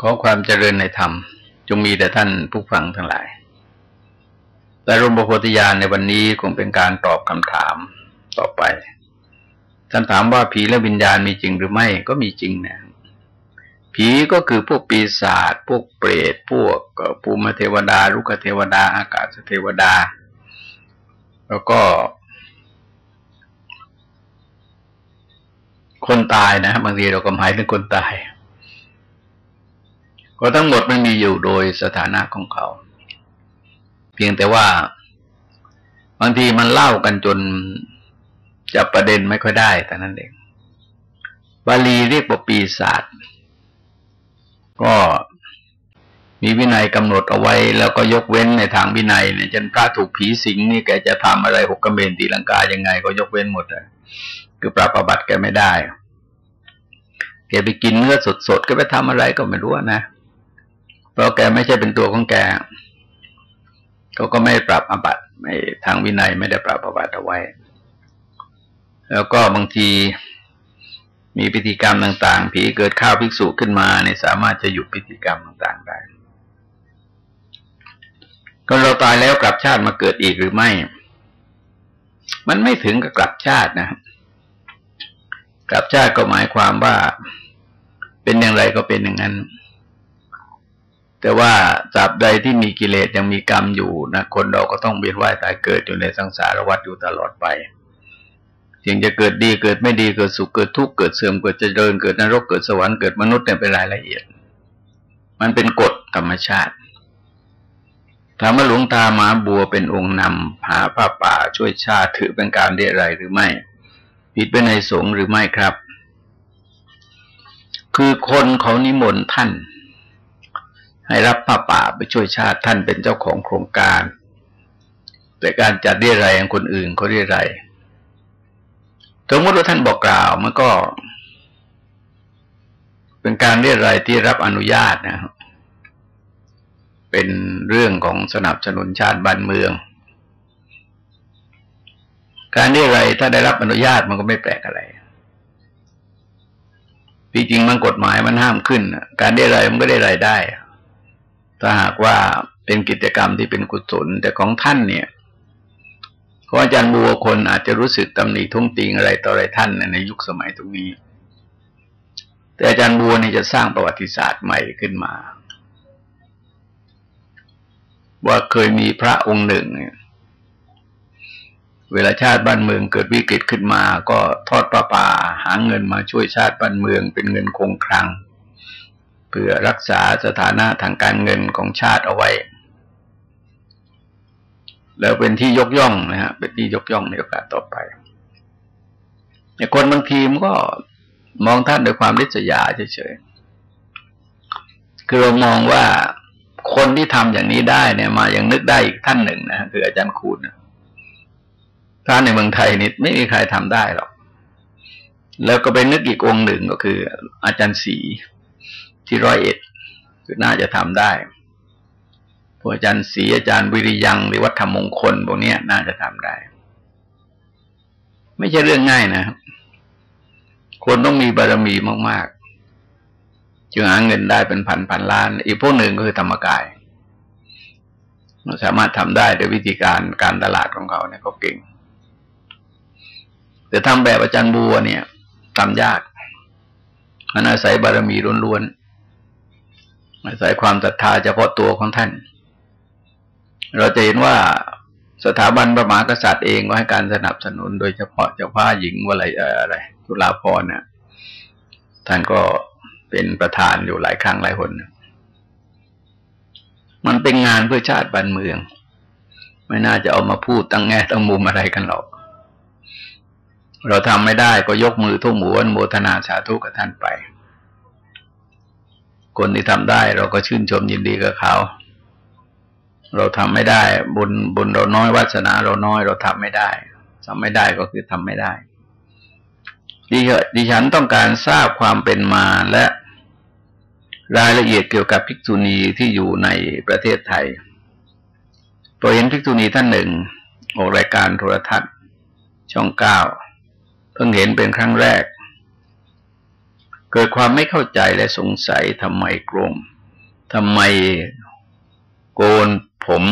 ขอความเจริญในธรรม จงมีแต่ท่านผู้ฟังทั้งหลายแต่รมบโพธิญาณในวันนี้คงเป็นการตอบคำถามต่อไปท่านถามว่าผีและวิญญาณมีจริงหรือไม่ก็มีจริงนะ ผีก็คือพวกปีศาจพวกเปรตพวกภูมิเทวดาลุกเทวดา อากาศเทวดา แล้วก็ คนตายนะบางทีเราก็หมายถึงคนตาย ก็ทั้งหมดมันมีอยู่โดยสถานะของเขา เพียงแต่ว่า บางทีมันเล่ากันจนจับประเด็นไม่ค่อยได้แต่นั้นเองบาลีเรียกว่าปีศาจก็มีวินัยกำหนดเอาไว้ แล้วก็ยกเว้นในทางวินัยเนี่ยจนพระถูกผีสิงนี่แกจะทำอะไรหกกระเบนตีลังกายังไง ก็ยกเว้นหมดเลยคือปราบบัติแกไม่ได้แกไปกินเนื้อสดๆก็ไปทำอะไรก็ไม่รู้นะ เพราะแกไม่ใช่เป็นตัวของแกเขาก็ไม่ปรับอบัตไม่ทางวินัยไม่ได้ปรับอบัตเอาไว้ แล้วก็บางทีมีพิธีกรรมต่าง ๆ ผีเกิดข้าวภิกษุขึ้นมาเนี่ยสามารถจะหยุดพิธีกรรมต่าง ๆ ได้ก็เราตายแล้วกลับชาติมาเกิดอีกหรือไม่ มันไม่ถึงกับกลับชาตินะกลับชาติก็หมายความว่า เป็นอย่างไรก็เป็นอย่างนั้น แต่ว่าตราบใดที่มีกิเลสยังมีกรรมอยู่นะคนเราก็ต้องเวียนว่ายตายเกิดอยู่ในสังสารวัฏอยู่ตลอดไปสิ่งจะเกิดดีเกิดไม่ดีเกิดสุขเกิดทุกข์เกิดเสื่อมเกิดเจริญเกิดนรกเกิดสวรรค์เกิดมนุษย์เนี่ยเป็นรายละเอียด มันเป็นกฎธรรมชาติถามว่าหลวงตามาบัวเป็นองค์นำหาผ้าป่าช่วยชาติถือเป็นการเรียอะไรหรือไม่ผิดไปในสงฆ์หรือไม่ครับ คือคนเขานิมนต์ท่าน ให้รับผ้าป่าไปช่วยชาติท่านเป็นเจ้าของโครงการ แต่การจัดเรียรายของคนอื่นเขาเรียรายสมมติว่าท่านบอกกล่าวมันก็ เป็นการเรียรายที่รับอนุญาตนะครับเป็นเรื่องของสนับสนุนชาติบ้านเมือง การเรียรายถ้าได้รับอนุญาตมันก็ไม่แปลกอะไรจริงๆมันกฎหมายมันห้ามขึ้น การเรียรายมันก็ได้รายได้ ถ้าหากว่าเป็นกิจกรรมที่เป็นกุศล แต่ของท่านเนี่ยของอาจารย์บัวคนอาจจะรู้สึกตำหนิทุ่งติงอะไรต่ออะไรท่านในยุคสมัยตรงนี้ แต่อาจารย์บัวนี่จะสร้างประวัติศาสตร์ใหม่ขึ้นมา ว่าเคยมีพระองค์หนึ่งเวลาชาติบ้านเมืองเกิดวิกฤตขึ้นมา ก็ทอดประปาหาเงินมาช่วยชาติบ้านเมืองเป็นเงินคงคลัง พื่อรักษาสถานะทางการเงินของชาติเอาไว้ แล้วเป็นที่ยกย่องนะฮะเป็นที่ยกย่องในโอกาสต่อไปแต่คนบางทีมันก็มองท่านด้วยความริษยาเฉยๆคือเรามองว่าคนที่ทำอย่างนี้ได้เนี่ย มาอย่างนึกได้อีกท่านหนึ่งนะคืออาจารย์คูณท่านในเมืองไทยนี่ไม่มีใครทำได้หรอกแล้วก็ไปนึกอีกองหนึ่งก็คือ อาจารย์ศรี ที่ร้อยเอ็ดคือน่าจะทำได้พวกอาจารย์ศรีอาจารย์วิริยัง หรือวัฒนมงคลพวกนี้น่าจะทำได้ ไม่ใช่เรื่องง่ายนะครับคนต้องมีบารมีมากๆจึงหาเงินได้เป็นพันพันล้าน อีกพวกหนึ่งก็คือธรรมกายมันสามารถทำได้โดยวิธีการการตลาดของเขาเนี่ยเขาเก่ง แต่ทำแบบอาจารย์บัวเนี่ยทำยากมันอาศัยบารมีล้วนๆ อาศัยความศรัทธาเฉพาะตัวของท่าน เราจะเห็นว่าสถาบันพระมหากษัตริย์เองก็ให้การสนับสนุน โดยเฉพาะเจ้าพ้าหญิงว่าอะไรอะไรทุลาพรเนี่ยท่านก็เป็นประธานอยู่หลายครั้งหลายคนมันเป็นงานเพื่อชาติบ้านเมือง ไม่น่าจะเอามาพูดตั้งแง่ตั้งมุมอะไรกันหรอก เราทำไม่ได้ก็ยกมือทุ่มหัวโมทนาสาธุกับท่านไป คนที่ทำได้เราก็ชื่นชมยินดีกับเขา เราทำไม่ได้ บุญบุญเราน้อยวาสนาเราน้อยเราทำไม่ได้ทำไม่ได้ก็คือทำไม่ได้ดิดิฉันต้องการทราบความเป็นมาและรายละเอียดเกี่ยวกับภิกษุณีที่อยู่ในประเทศไทยพอเห็นภิกษุณีท่านหนึ่ง ออกรายการโทรทัศน์ ช่องเก้าเพิ่งเห็นเป็นครั้งแรก เกิดความไม่เข้าใจและสงสัยทำไมกรงทำไมโกนผม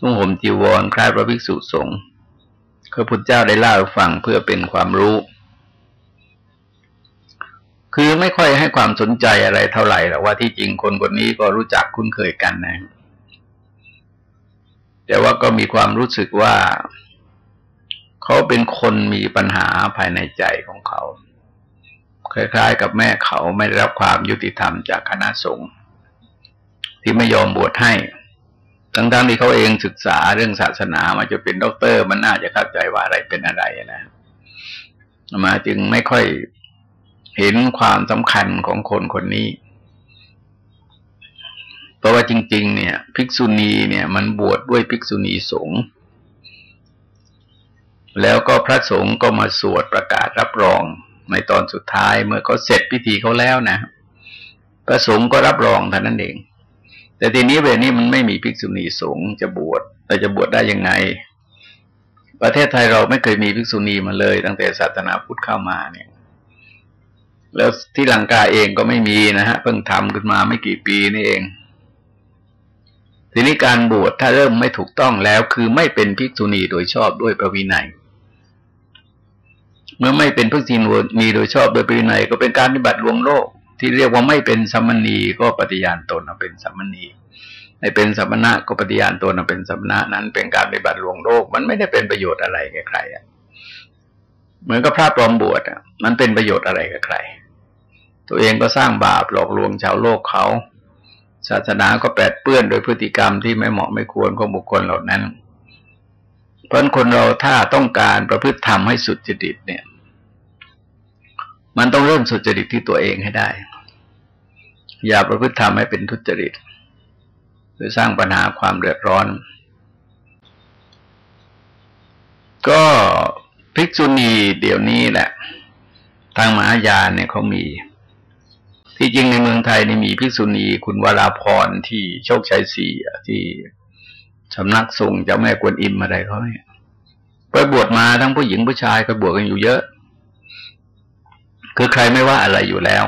นุ่งห่มจีวรคล้ายพระภิกษุสงฆ์พระพุทธเจ้าได้เล่าฟังเพื่อเป็นความรู้ คือไม่ค่อยให้ความสนใจอะไรเท่าไหร่หรอกว่าที่จริงคนคนนี้ก็รู้จักคุ้นเคยกันนะ แต่ว่าก็มีความรู้สึกว่า เขาเป็นคนมีปัญหาภายในใจของเขา คล้ายๆ กับแม่เขาไม่ได้รับความยุติธรรมจากคณะสงฆ์ที่ไม่ยอมบวชให้ ทั้งๆที่เขาเองศึกษาเรื่องศาสนามาจนเป็นด็อกเตอร์ มันน่าจะเข้าใจว่าอะไรเป็นอะไรนะมาจึงไม่ค่อยเห็นความสำคัญของคนคนนี้ เพราะว่าจริง ๆ เนี่ย ภิกษุณีเนี่ย มันบวชดด้วยภิกษุณีสงฆ์แล้วก็พระสงฆ์ก็มาสวดประกาศรับรอง ในตอนสุดท้ายเมื่อเขาเสร็จพิธีเขาแล้วนะพระสงฆ์ก็รับรองเท่านั้นเอง แต่ทีนี้เวลนี้มันไม่มีภิกษุณีสงฆ์จะบวชเราจะบวชได้ยังไง ประเทศไทยเราไม่เคยมีภิกษุณีมาเลย ตั้งแต่ศาสนาพุทธเข้ามาเนี่ย แล้วที่ลังกาเองก็ไม่มีนะฮะเพิ่งทำขึ้นมาไม่กี่ปีนี่เองทีนี้การบวชถ้าเริ่มไม่ถูกต้องแล้ว คือไม่เป็นภิกษุณีโดยชอบด้วยประวินัย เมื่อไม่เป็นพุทธินมีโดยชอบโดยปรินัยก็เป็นการปฏิบัติลวงโลก ที่เรียกว่าไม่เป็นสัมมณีก็ปฏิญาณตนเป็นสัมมณีไม่เป็นสัมมณะก็ปฏิญาณตนเป็นสัมมณะนั้น เป็นการปฏิบัติลวงโลก มันไม่ได้เป็นประโยชน์อะไรแก่ใครอะเหมือนกับพระปลอมบวชอะ มันเป็นประโยชน์อะไรกับใคร ตัวเองก็สร้างบาปหลอกลวงชาวโลกเขาศาสนาก็แปดเปื้อนโดยพฤติกรรมที่ไม่เหมาะไม่ควรของบุคคลเหล่านั้น เพราะคนเราถ้าต้องการประพฤติธรรมให้สุดจริตเนี่ย มันต้องเริ่มสุดจริตที่ตัวเองให้ได้ อย่าประพฤติธรรมให้เป็นทุจริต หรือสร้างปัญหาความเดือดร้อน ก็ภิกษุณีเดี๋ยวนี้แหละ ทางมหายานเนี่ยเขามี ที่จริงในเมืองไทยนี่มีภิกษุณีคุณวราพรที่โชคชัยสี่ที่ สำนักส่งเจ้าแม่กวนอิมอะไรเขาเนี่ยไปบวชมาทั้งผู้หญิงผู้ชายก็บวชกันอยู่เยอะ คือใครไม่ว่าอะไรอยู่แล้ว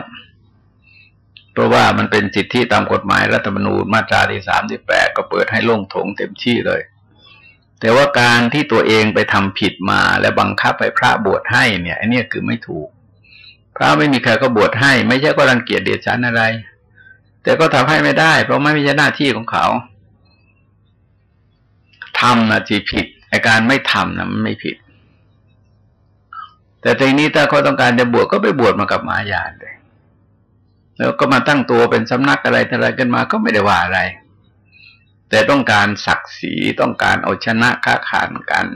เพราะว่ามันเป็นสิทธิตามกฎหมายรัฐธรรมนูญมาตราที่สามที่แปดก็เปิดให้ลงถงเต็มที่เลย แต่ว่าการที่ตัวเองไปทำผิดมาแล้วบังคับไปพระบวชให้เนี่ยอันนี้คือไม่ถูก พระไม่มีใครก็บวชให้ ไม่ใช่ก็รังเกียจเดียดฉันอะไร แต่ก็ทำให้ไม่ได้ เพราะไม่ใช่หน้าที่ของเขา ทำนะที่ผิดไอการไม่ทำนะมันไม่ผิด แต่ทีนี้ถ้าเขาต้องการจะบวชก็ไปบวชมากับมายานเลย แล้วก็มาตั้งตัวเป็นสำนักอะไรอะไรกันมาก็ไม่ได้ว่าอะไร แต่ต้องการศักดิ์ศรีต้องการเอาชนะค้าขานกัน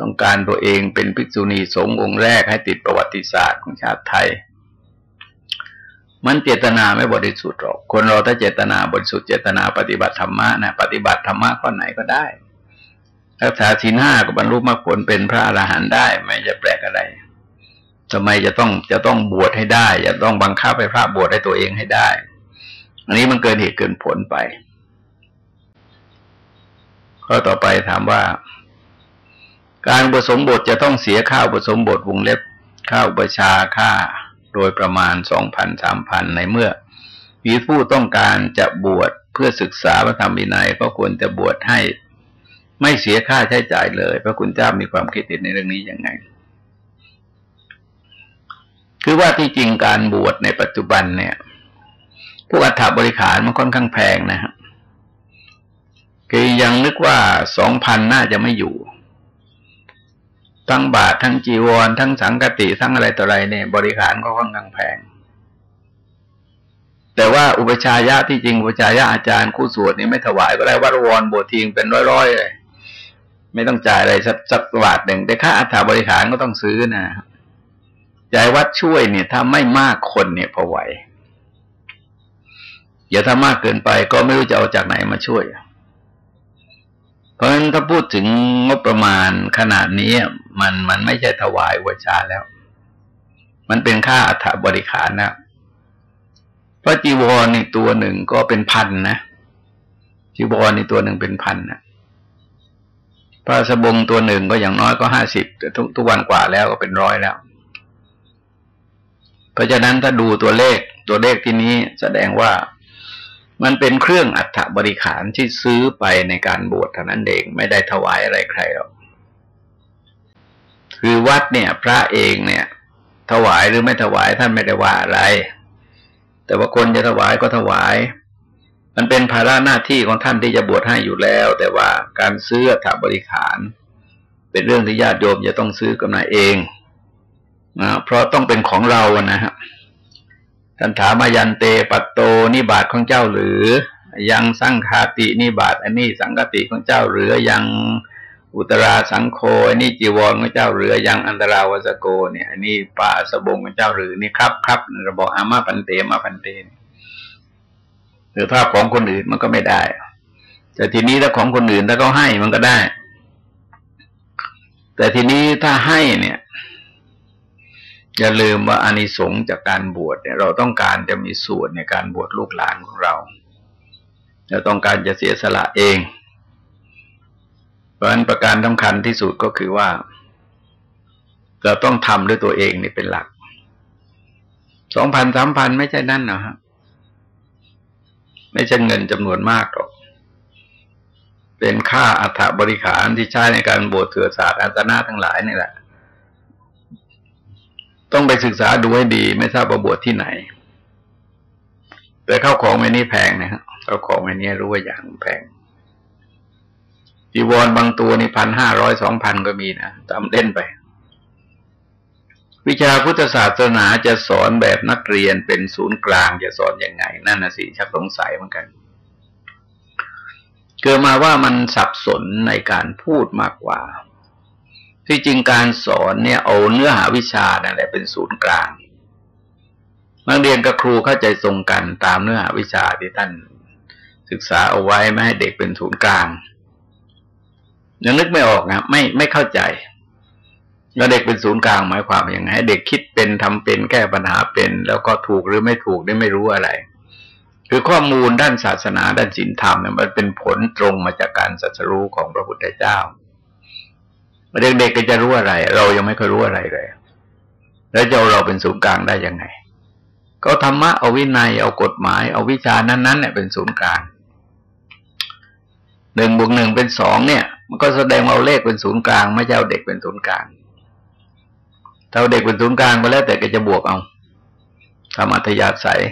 ต้องการตัวเองเป็นภิกษุณีสงฆ์องค์แรกให้ติดประวัติศาสตร์ของชาติไทย มันเจตนาไม่บริสุทธิ์หรอกคนเราถ้าเจตนาบริสุทธิ์เจตนาปฏิบัติธรรมะนะปฏิบัติธรรมะข้อไหนก็ได้ รักษาศีลห้าก็บรรลุมรรคผลเป็นพระอรหันต์ได้ไม่จะแปลกอะไรทำไมจะต้องจะต้องบวชให้ได้จะต้องบังคับให้พระบวชให้ตัวเองให้ได้ อันนี้มันเกินเหตุเกินผลไป ข้อต่อไปถามว่า การผสมบทจะต้องเสียข้าวผสมบทวงเล็บข้าวประชาค่าโดยประมาณสองพันสามพันในเมื่อมีผู้ต้องการจะบวชเพื่อศึกษาพระธรรมวินัยก็ควรจะบวชให้ ไม่เสียค่าใช้จ่ายเลย พระคุณเจ้ามีความคิดเห็นในเรื่องนี้ยังไง คือว่าที่จริงการบวชในปัจจุบันเนี่ย พวกอัฐบริขารมันค่อนข้างแพงนะฮะคือยังนึกว่าสองพันน่าจะไม่อยู่ ทั้งบาททั้งจีวร ทั้งสังกติทั้งอะไรต่ออะไรเนี่ย บริขารก็ค่อนข้างแพง แต่ว่าอุปชายะที่จริงอุปชายะอาจารย์คู่สวดนี่ไม่ถวายก็ได้วัดวรบวชทีงเป็นร้อยๆเลย ไม่ต้องจ่ายอะไรสักสักบาทหนึ่งแต่ค่าอัฐบริหารก็ต้องซื้อนะจ่ายวัดช่วยเนี่ยถ้าไม่มากคนเนี่ยพอไหวอย่าถ้ามากเกินไปก็ไม่รู้จะเอาจากไหนมาช่วย เพราะฉะนั้นถ้าพูดถึงงบประมาณขนาดนี้มันมันไม่ใช่ถวายวชาแล้ว มันเป็นค่าอัฐบริขารนะพระจีวรในตัวหนึ่งก็เป็นพันนะจีวรในตัวหนึ่งเป็นพันนะ พระสบงตัวหนึ่งก็อย่างน้อยก็ห้าสิบแต่ทุกทุกวันกว่าแล้วก็เป็นร้อยแล้ว เพราะฉะนั้นถ้าดูตัวเลขตัวเลขที่นี้แสดงว่ามันเป็นเครื่องอัฐบริขารที่ซื้อไปในการบวชเท่านั้นเองไม่ได้ถวายอะไรใครหรอกคือวัดเนี่ย พระเองเนี่ย ถวายหรือไม่ถวายท่านไม่ได้ว่าอะไร แต่ว่าคนจะถวายก็ถวาย มันเป็นภาระหน้าที่ของท่านที่จะบวชให้อยู่แล้ว แต่ว่าการซื้อถาบริขาร เป็นเรื่องที่ญาติโยมจะต้องซื้อกันเองนะเพราะต้องเป็นของเรานะฮะท่านถามมายันเตปัตโตนิบาตของเจ้าหรือ ยังสังคาตินิบาตอันนี้สังกติของเจ้าหรือยังอุตราสังโฆอันนี้จีวรของเจ้าหรือยังอันตราวสโกเนี่ยอันนี้ป่าสบงของเจ้าหรือนี่ครับครับเราบอกอามาพันเตมาพันเต หรือภาพของคนอื่นมันก็ไม่ได้ แต่ทีนี้ถ้าของคนอื่นถ้าเขาให้มันก็ได้ แต่ทีนี้ถ้าให้เนี่ยอย่าลืมว่าอานิสงส์จากการบวชเนี่ยเราต้องการจะมีส่วนในการบวชลูกหลานของเราเราต้องการจะเสียสละเอง เพราะฉะนั้นประการสำคัญที่สุดก็คือว่า เราต้องทำด้วยตัวเองนี่เป็นหลักสองพันสามพันไม่ใช่นั่นนะฮะ ไม่ใช่เงินจำนวนมากหรอก เป็นค่าอัฐบริขารที่ใช้ในการบวชเถื่อศาสตร์อาสนะทั้งหลายนี่แหละ ต้องไปศึกษาดูให้ดี ไม่ทราบว่าบวชที่ไหน แต่เข้าของไม่นี่แพงนะครับเข้าของไม่นี่รู้ว่าอย่างแพงจีวรบางตัวนี่พันห้าร้อยสองพันก็มีนะจำเล่นไป วิชาพุทธศาสนาจะสอนแบบนักเรียนเป็นศูนย์กลางจะสอนอยังไง นั่นนะสิชักสงสัยเหมือนกันเกิดมาว่ามันสับสนในการพูดมากกว่า ที่จริงการสอนเนี่ยเอาเนื้อหาวิชานั่นแหละเป็นศูนย์กลางนักเรียนกับครูเข้าใจตรงกันตามเนื้อหาวิชาที่ท่านศึกษาเอาไว้ไม่ให้เด็กเป็นศูนย์กลางยังนึกไม่ออกนะไม่ไม่เข้าใจ แล้วเด็กเป็นศูนย์กลางหมายความอย่างไงเด็กคิดเป็นทำเป็นแก้ปัญหาเป็น แล้วก็ถูกหรือไม่ถูกได้ไม่รู้อะไร คือข้อมูลด้านศาสนาด้านศีลธรรมเนี่ยมันเป็นผลตรงมาจากการสัจรู้ของพระพุทธเจ้าเด็กๆก็จะรู้อะไร เรายังไม่เคยรู้อะไรเลย แล้วจะเอาเราเป็นศูนย์กลางได้ยังไง ก็ธรรมะเอาวินัยเอากฎหมาย เอาวิชานั้นๆเนี่ยเป็นศูนย์กลางหนึ่งบวกหนึ่งเป็นสองเนี่ย มันก็แสดงเอาเลขเป็นศูนย์กลาง ไม่ใช่เอาเด็กเป็นศูนย์กลาง ถ้าเด็กเป็นศูนย์กลางไปแล้วแต่ก็จะบวกเอาธรรมะทยาศัย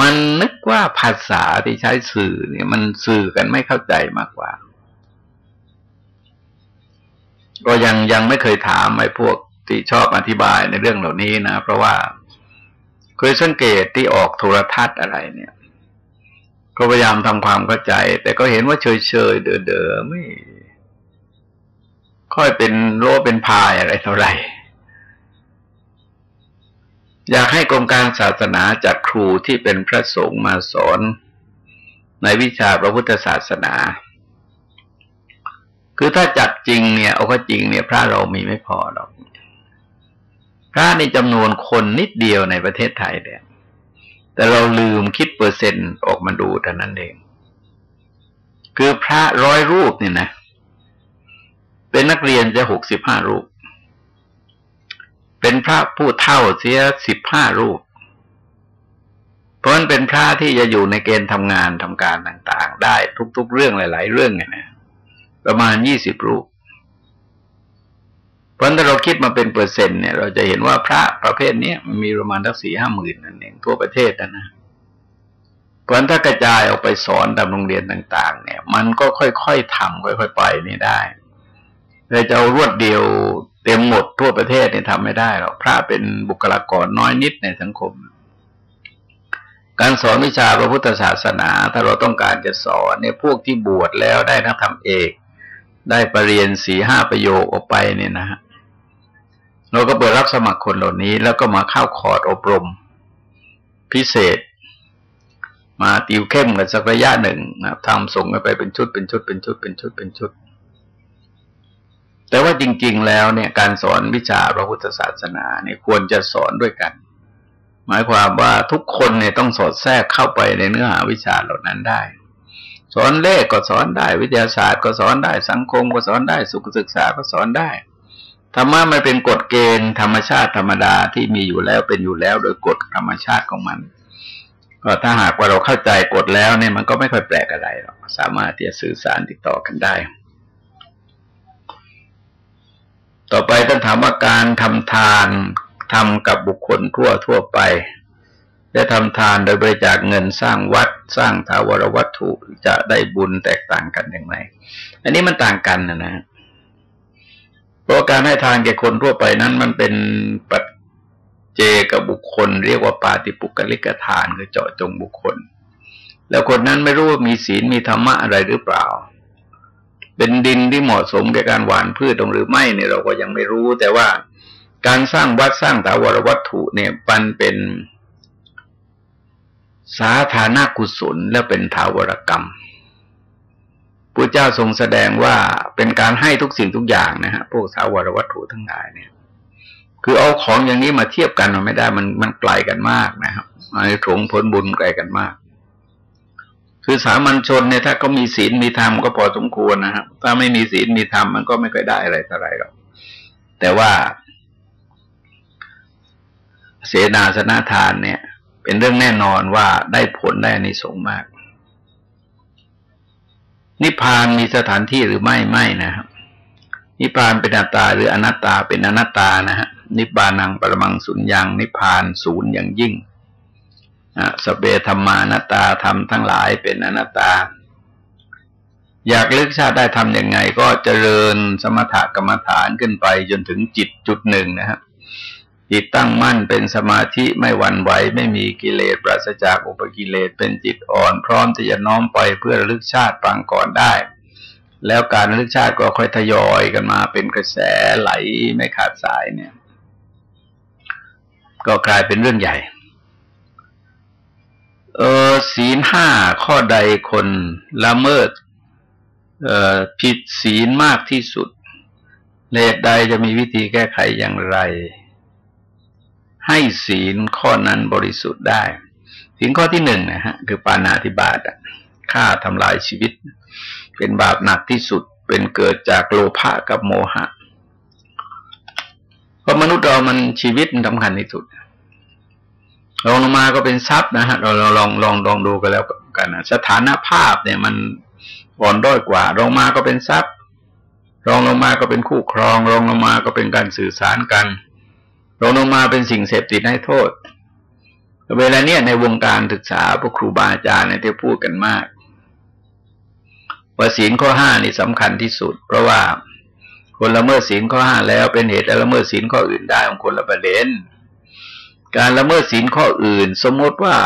มันนึกว่าภาษาที่ใช้สื่อเนี่ย มันสื่อกันไม่เข้าใจมากกว่า ก็ยังยังไม่เคยถามไอ้พวกที่ชอบอธิบายในเรื่องเหล่านี้นะ เพราะว่าเคยสังเกตที่ออกโทรทัศน์อะไรเนี่ยก็พยายามทำความเข้าใจ แต่ก็เห็นว่าเฉยเฉยเดอเดอไม่ ค่อยเป็นโลเป็นพายอะไรเท่าไหร่ อยากให้กรมการศาสนาจัดครูที่เป็นพระสงฆ์มาสอนในวิชาพระพุทธศาสนา คือถ้าจัดจริงเนี่ย เอาก็จริงเนี่ย พระเรามีไม่พอหรอก พระในจำนวนคนนิดเดียวในประเทศไทยเนี่ย แต่เราลืมคิดเปอร์เซ็นต์ออกมาดูแต่นั้นเอง คือพระร้อยรูปเนี่ยนะ เป็นนักเรียนจะหกสิบห้ารูป เป็นพระผู้เท่าเสียสิบห้ารูป เพราะนั้นเป็นพระที่จะอยู่ในเกณฑ์ทำงานทำการต่างๆ ได้ทุก ๆ เรื่องหลาย ๆ เรื่องไงนะประมาณยี่สิบรูป เพราะถ้าเราคิดมาเป็นเปอร์เซ็นต์เนี่ย เราจะเห็นว่าพระประเภทนี้มันมีประมาณทั้งสี่ห้าหมื่นนั่นเองทั่วประเทศนะนะเพราะถ้ากระจายออกไปสอนตามโรงเรียนต่าง ๆ เนี่ย มันก็ค่อยๆทำค่อย ๆ ไปนี่ได้เราจะเอารวดเดียว เต็มหมดทั่วประเทศเนี่ยทำไม่ได้หรอกพระเป็นบุคลากรน้อยนิดในสังคม การสอนวิชาพระพุทธศาสนา ถ้าเราต้องการจะสอนเนี่ยพวกที่บวชแล้วได้นักธรรมเอก ได้ปรริญญาสีห้าประโยคออกไปเนี่ยนะฮะเราก็เปิดรับสมัครคนเหล่านี้ แล้วก็มาเข้าคอร์ดอบรม พิเศษ มาติวเข้มกันสักระยะหนึ่งนะทำส่งกันไปเป็นชุดเป็นชุดเป็นชุดเป็นชุดเป็นชุด แต่ว่าจริง ๆ แล้วเนี่ยการสอนวิชาพระพุทธศาสนาเนี่ยควรจะสอนด้วยกัน หมายความว่าทุกคนเนี่ยต้องสอดแทรกเข้าไปในเนื้อหาวิชาเหล่านั้นได้ สอนเลขก็สอนได้ วิทยาศาสตร์ก็สอนได้สังคมก็สอนได้สุขศึกษาก็สอนได้ธรรมะมันเป็นกฎเกณฑ์ธรรมชาติธรรมดาที่มีอยู่แล้วเป็นอยู่แล้วโดยกฎธรรมชาติของมัน ก็ถ้าหากว่าเราเข้าใจกฎแล้วเนี่ยมันก็ไม่ค่อยแปลกอะไรหรอกสามารถที่จะสื่อสารติดต่อกันได้ ต่อไปต้องถามว่าการทำทานทำกับบุคคลทั่วทั่วไปจะทำทานโดยบริจาคเงินสร้างวัด สร้างทาวรวัตถุจะได้บุญแตกต่างกันอย่างไร อันนี้มันต่างกันนะนะเพราะการให้ทานแก่คนทั่วไปนั้น มันเป็นปัจเจกับบุคคล เรียกว่าปาติปุกลิกทานคือเจาะจงบุคคล แล้วคนนั้นไม่รู้ว่ามีศีลมีธรรมะอะไรหรือเปล่า เป็นดินที่เหมาะสมแก่การหว่านพืชตรงหรือไม่เนี่ยเราก็ยังไม่รู้ แต่ว่าการสร้างวัดสร้างถาวรวัตถุเนี่ยมันเป็นสาธารณกุศลและเป็นถาวรกรรมพระเจ้าทรงแสดงว่าเป็นการให้ทุกสิ่งทุกอย่างนะฮะพวกถาวรวัตถุทั้งหลายเนี่ย คือเอาของอย่างนี้มาเทียบกันมันไม่ได้มันมันไกลกันมากนะครับอันนี้ถงผลบุญไกลกันมาก คือสามัญชนเนี่ยถ้าก็มีศีลมีธรรมก็พอสมควรนะครับถ้าไม่มีศีลมีธรรมมันก็ไม่ค่อยได้อะไรเท่าไรหรอกแต่ว่า เสนาสนะทานเนี่ย เป็นเรื่องแน่นอนว่าได้ผลได้ในสงมาก นิพพานมีสถานที่หรือไม่ไม่นะครับนิพพานเป็นอัตตาหรืออนัตตาเป็นอนัตตานะฮะนิพพานังปรมังสุญญังนิพพานศูนย์อย่างยิ่ง สเบธรรมานตาทำทั้งหลายเป็นอนัตตา อยากเลือกชาติได้ทำยังไง ก็เจริญสมถกรรมฐานขึ้นไปจนถึงจิตจุดหนึ่งนะครับจิตตั้งมั่นเป็นสมาธิไม่หวั่นไหว ไม่มีกิเลสปราศจากอุปกิเลสเป็นจิตอ่อน พร้อมที่จะน้อมไปเพื่อระลึกชาติปังก่อนได้ แล้วการระลึกชาติก็ค่อยทยอยกันมาเป็นกระแสไหลไม่ขาดสายเนี่ย ก็กลายเป็นเรื่องใหญ่ เออศีลห้าข้อใดคนละเมิด เอ่อผิดศีลมากที่สุดเลดใดจะมีวิธีแก้ไขอย่างไร ให้ศีลข้อนั้นบริสุทธิ์ได้ศีลข้อที่หนึ่งนะฮะคือปานาธิบาตฆ่าทำลายชีวิต เป็นบาปหนักที่สุดเป็นเกิดจากโลภะกับโมหะเพราะมนุษย์เรามันชีวิตมันสำคัญที่สุด ลงมาก็เป็นทรัพย์นะฮะเราลองลองลองลองดูกันแล้วกันนะสถานภาพเนี่ยมันอ่อนด้อยกว่าลงมาก็เป็นทรัพย์รองลงมาก็เป็นคู่ครองรองลงมาก็เป็นการสื่อสารกันลงลงมาเป็นสิ่งเสพติดให้โทษ เวลาเนี้ยในวงการศึกษาพวกครูบาอาจารย์เนี่ยที่พูดกันมากว่าศีลข้อห้านี่สำคัญที่สุด เพราะว่าคนละเมิดศีลข้อห้าแล้วเป็นเหตุและเมิดศีลข้ออื่นได้ของคนละประเด็น การละเมิดศีลข้ออื่น สมมติว่า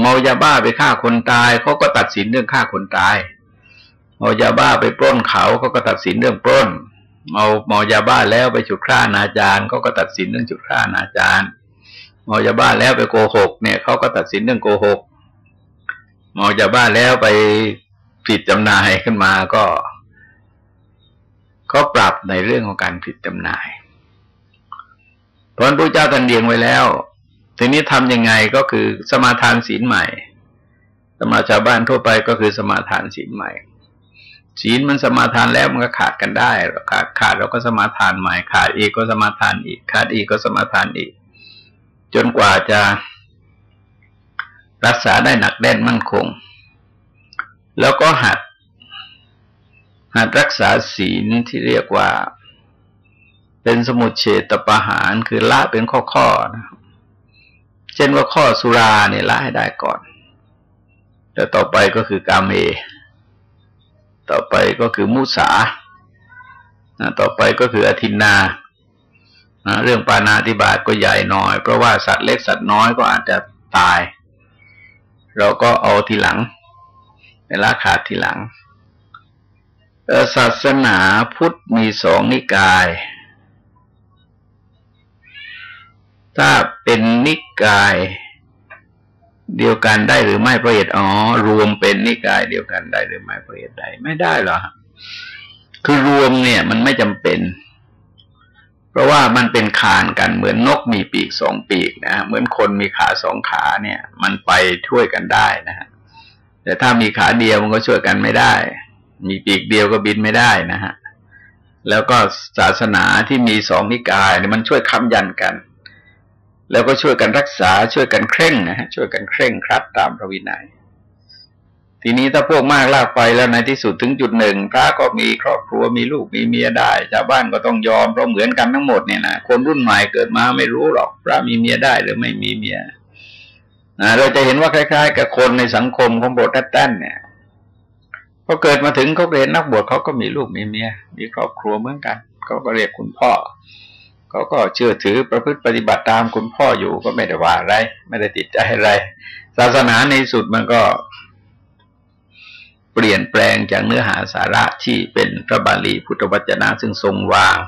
เมายาบ้าไปฆ่าคนตายเขาก็ตัดสินเรื่องฆ่าคนตาย เมายาบ้าไปปล้นเขาเขาก็ตัดสินเรื่องปล้น เมาเมายาบ้าแล้วไปจุดฆ่านาจารก็ก็ตัดสินเรื่องจุดฆ่านาจารเมายาบ้าแล้วไปโกหกเนี่ยเขาก็ตัดสินเรื่องโกหก เมายาบ้าแล้วไปผิดจำนายขึ้นมาก็ก็ปรับในเรื่องของการผิดจำนาย เพราะพระเจ้าตันเดียงไว้แล้วทีนี้ทำยังไงก็คือสมาทานศีลใหม่ สมาชาวบ้านทั่วไปก็คือสมาทานศีลใหม่ ศีลมันสมาทานแล้วมันก็ขาดกันได้ขาดขาดเราก็สมาทานใหม่ ขาดอีกก็สมาทานอีก ขาดอีกก็สมาทานอีก จนกว่าจะรักษาได้หนักแน่นมั่นคง แล้วก็หัดหัดรักษาศีลที่เรียกว่า เป็นสมุดเฉตประหารคือละเป็นข้อๆนะเช่นว่าข้อสุราเนี่ยละให้ได้ก่อน แล้วต่อไปก็คือกาเม ต่อไปก็คือมุสาต่อไปก็คืออธินาเรื่องปานาธิบาตก็ใหญ่หน่อย เพราะว่าสัตว์เล็กสัตว์น้อยก็อาจจะตาย เราก็เอาทีหลังเวลาขาดทีหลังศาสนาพุทธมีสองนิกาย ถ้าเป็นนิกายเดียวกันได้หรือไม่เพราะเหตุอ๋อ รวมเป็นนิกายเดียวกันได้หรือไม่เพราะเหตุใดไม่ได้หรอคือรวมเนี่ย มันไม่จำเป็น เพราะว่ามันเป็นคานกันเหมือนนกมีปีกสองปีกนะเหมือนคนมีขาสองขาเนี่ย มันไปช่วยกันได้นะฮะแต่ถ้ามีขาเดียวมันก็ช่วยกันไม่ได้ มีปีกเดียวก็บินไม่ได้นะฮะแล้วก็ศาสนาที่มีสองนิกายเนี่ยมันช่วยค้ำยันกัน แล้วก็ช่วยกันรักษาช่วยกันเคร่งนะฮะช่วยกันเคร่งครัดตามพระวินัย ทีนี้ถ้าพวกมากลากไปแล้วในที่สุดถึงจุดหนึ่งพระก็มีครอบครัวมีลูกมีเมียได้ชาวบ้านก็ต้องยอมเพราะเหมือนกันทั้งหมดเนี่ยนะคนรุ่นใหม่เกิดมาไม่รู้หรอกพระมีเมียได้หรือไม่มีเมียนะเราจะเห็นว่าคล้าย ๆ กับคนในสังคมของโบสถ์แต้นเนี่ยพอเกิดมาถึงเขาเรียนนักบวชเขาก็มีลูกมีเมีย มีครอบครัวเหมือนกันเขาก็เรียกคุณพ่อ เขาก็เชื่อถือประพฤติปฏิบัติตามคุณพ่ออยู่ก็ไม่ได้ว่าอะไร ไม่ได้ติดใจอะไร ศาสนาในสุดมันก็เปลี่ยนแปลงจากเนื้อหาสาระที่เป็นพระบาลีพุทธวจนะซึ่งทรงวาง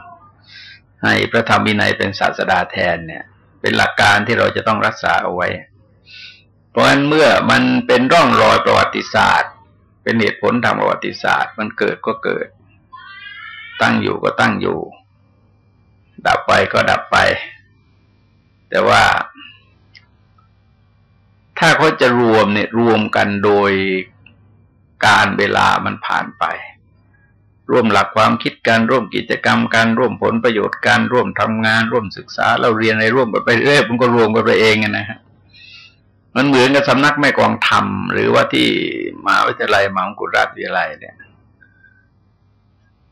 ให้พระธรรมวินัยเป็นศาสดาแทนเนี่ย เป็นหลักการที่เราจะต้องรักษาเอาไว้ เพราะฉะนั้นเมื่อมันเป็นร่องรอยประวัติศาสตร์ เป็นเหตุผลทางประวัติศาสตร์ มันเกิดก็เกิด ตั้งอยู่ก็ตั้งอยู่ ดับไปก็ดับไป แต่ว่า ถ้าเขาจะรวมเนี่ยรวมกันโดยการเวลามันผ่านไป ร่วมหลักความคิดการร่วมกิจกรรมการร่วมผลประโยชน์การร่วมทำงาน ร่วมศึกษา เราเรียนอะไรร่วมไปเรื่อยมันก็รวมกันไปเองนะฮะมันเหมือนกับสำนักแม่กองธรรมหรือว่าที่มหาวิทยาลัยมหากุราชวิทยาลัยเนี่ย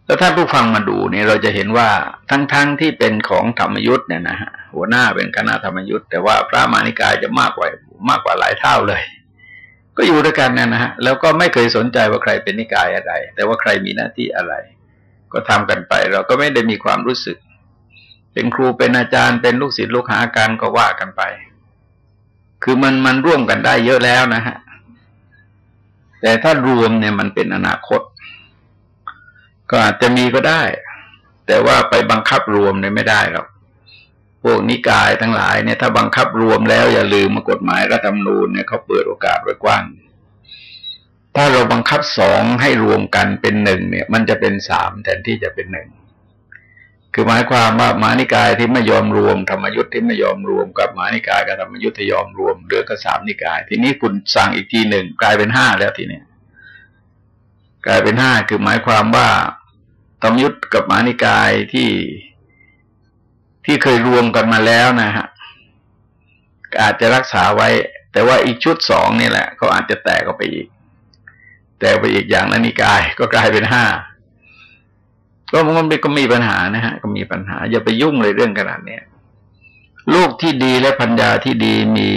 แล้วท่านผู้ฟังมาดูเนี่ยเราจะเห็นว่าทั้งๆทที่เป็นของธรรมยุทธ์เนี่ยนะฮะหัวหน้าเป็นคณะธรรมยุทธ์แต่ว่าพระมานิกายจะมากกว่ามากกว่าหลายเท่าเลย ก็อยู่ด้วยกันเนี่ยนะฮะแล้วก็ไม่เคยสนใจว่าใครเป็นนิกายอะไร แต่ว่าใครมีหน้าที่อะไร ก็ทำกันไป เราก็ไม่ได้มีความรู้สึก เป็นครูเป็นอาจารย์เป็นลูกศิษย์ลูกหากันก็ว่ากันไป คือมันมันร่วมกันได้เยอะแล้วนะฮะแต่ถ้ารวมเนี่ยมันเป็นอนาคต ก็อาจจะมีก็ได้ แต่ว่าไปบังคับรวมเนี่ยไม่ได้หรอกพวกนิกายทั้งหลายเนี่ยถ้าบังคับรวมแล้วอย่าลืมมากฎหมายรัฐธรรมนูญเนี่ยเขาเปิดโอกาสไว้กว้าง ถ้าเราบังคับสองให้รวมกันเป็นหนึ่งเนี่ย มันจะเป็นสามแทนที่จะเป็นหนึ่งคือหมายความว่ามานิกายที่ไม่ยอมรวมธรรมยุทธ์ที่ไม่ยอมรวมกับมานิกายกับธรรมยุทธ์ที่ยอมรวมเหลือก็สามนิกาย ทีนี้คุณสั่งอีกทีหนึ่งกลายเป็นห้าแล้วทีนี้ กลายเป็นห้าคือหมายความว่าธรรมยุทธกับมานิกายที่ที่เคยรวมกันมาแล้วนะฮะอาจจะรักษาไว้ แต่ว่าอีกชุดสองนี่แหละเขาอาจจะแตกออกไปอีก แตกไปอีกอย่างละนิกาย ก็กลายเป็นห้าก็มันก็มีปัญหานะฮะก็มีปัญหา อย่าไปยุ่งเลยเรื่องขนาดนี้ลูกที่ดีและพัญญาที่ดีมี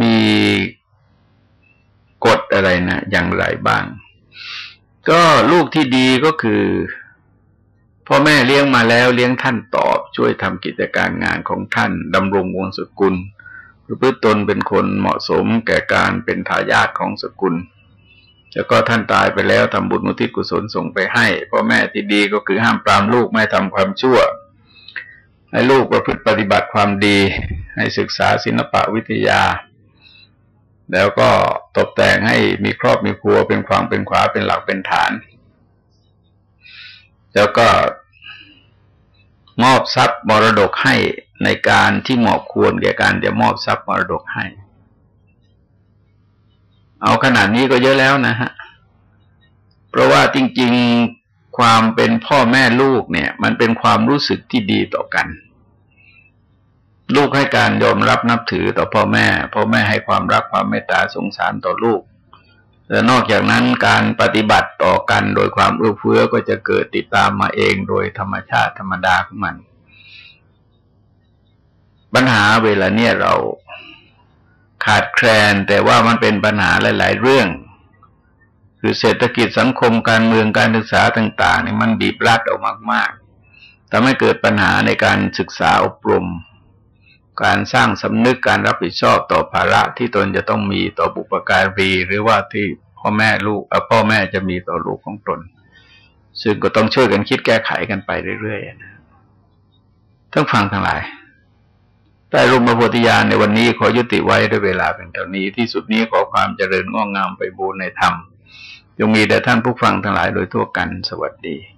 มี กฎอะไรนะอย่างไรบ้าง ก็ลูกที่ดีก็คือพ่อแม่เลี้ยงมาแล้วเลี้ยงท่านตอบ ช่วยทำกิจการงานของท่านดำรงวงศกุลหรือพฤตนเป็นคนเหมาะสมแก่การเป็นทายาทของสกุล แล้วก็ท่านตายไปแล้วทำบุญมุทิศกุศลส่งไปให้พ่อแม่ที่ดีก็คือห้ามปรามลูกไม่ทำความชั่ว ให้ลูกประพฤติปฏิบัติความดี ให้ศึกษาศิลปะวิทยา แล้วก็ตกแต่งให้มีครอบมีครัวเป็นความเป็นขวาเป็นหลักเป็นฐาน แล้วก็มอบทรัพย์มรดกให้ในการที่เหมาะควรแก่การจะมอบทรัพย์มรดกให้ เอาขนาดนี้ก็เยอะแล้วนะฮะ เพราะว่าจริง ๆ ความเป็นพ่อแม่ลูกเนี่ย มันเป็นความรู้สึกที่ดีต่อกัน ลูกให้การยอมรับนับถือต่อพ่อแม่ พ่อแม่ให้ความรักความเมตตาสงสารต่อลูก และนอกจากนั้นการปฏิบัติต่อกันโดยความเอื้อเฟื้อก็จะเกิดติดตามมาเองโดยธรรมชาติธรรมดาของมัน ปัญหาเวลาเนี่ยเราขาดแคลนแต่ว่ามันเป็นปัญหาหลาย ๆ เรื่อง คือเศรษฐกิจสังคมการเมืองการศึกษาต่างๆนี่มันบีบรัดออกมากๆทำให้เกิดปัญหาในการศึกษาอบรม การสร้างสำนึกการรับผิดชอบต่อภาระที่ตนจะต้องมีต่อบุปการีหรือว่าที่พ่อแม่ลูกพ่อแม่จะมีต่อลูกของตน ซึ่งก็ต้องช่วยกันคิดแก้ไขกันไปเรื่อยๆนะทั้งฟังทั้งหลายใต้ร่มพระโพธิญาณในวันนี้ขอยุติไว้ด้วยเวลาเป็นเท่านี้ที่สุดนี้ขอความเจริญง้องงามไปบูรณนธรรมจงมีแด่ท่านผู้ฟังทั้งหลายโดยทั่วกันสวัสดี